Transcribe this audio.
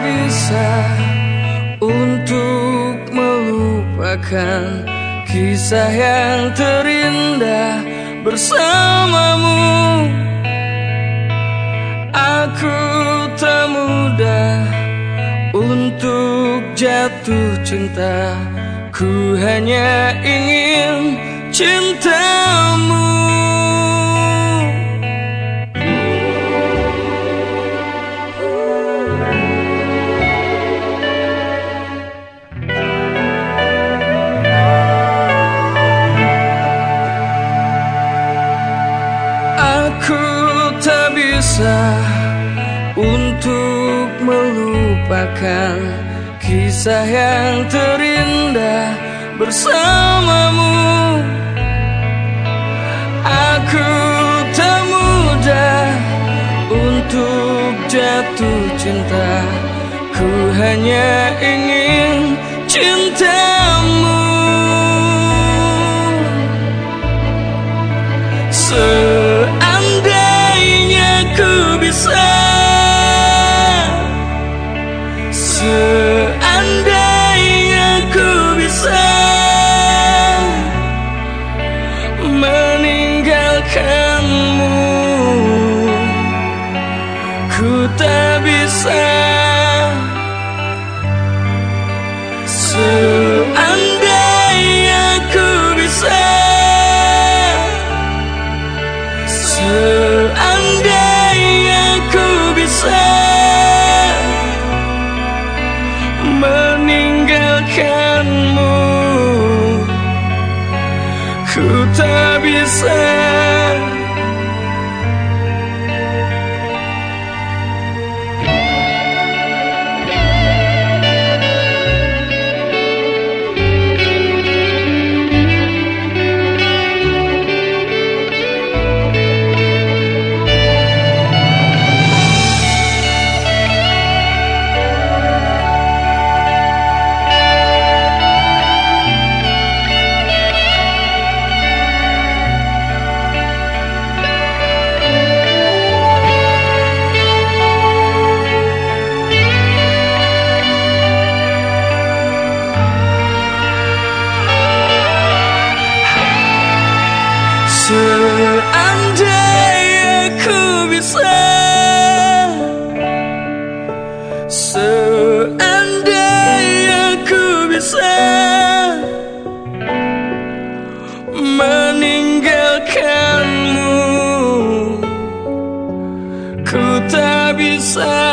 bisa untuk melupakan kisah yang terindah bersamamu. Aku tak mudah untuk jatuh cinta Ku hanya ingin cintamu tak bisa untuk melupakan kisah yang terindah bersamamu. Aku tak mudah untuk jatuh cinta Ku hanya ingin cintamu Seandainya ku bisa. Seandainya ku bisa. Meninggalkanmu. Ku tak bisa Meninggalkanmu. Ku tak bisa